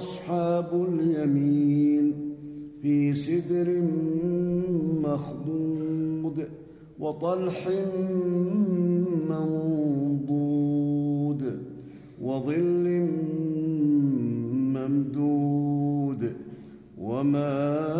أصحاب اليمين في سدر مخضود وطلح منضود وظل ممدود وماء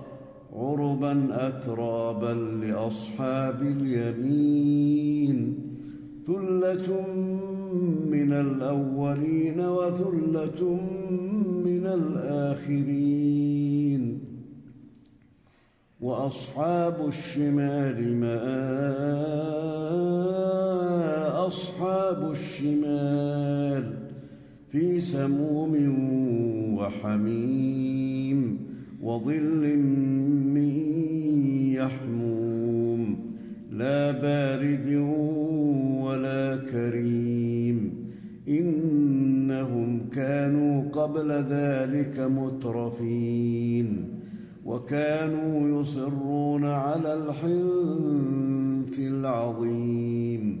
عربا اترابا لأصحاب اليمين. ثلة من الأولين وثلة من الآخرين. وأصحاب الشمال ما أصحاب الشمال في سموم وحميم. وظل من يحموم لا بارد ولا كريم. إنهم كانوا قبل ذلك مترفين وكانوا يصرون على الحنث العظيم.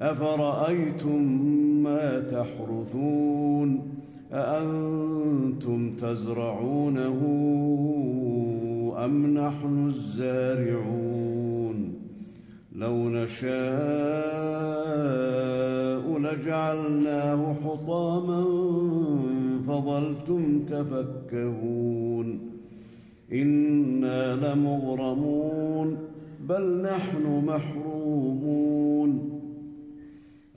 أفرأيتم ما تحرثون أأنتم تزرعونه أم نحن الزارعون لو نشاء لجعلناه حطاما فظلتم تفكهون إنا لمغرمون بل نحن محرومون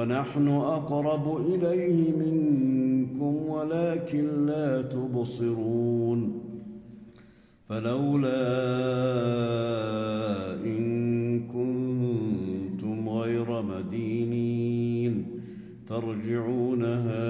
ونحن أقرب إليه منكم ولكن لا تبصرون فلولا إن كنتم غير مدينين ترجعونها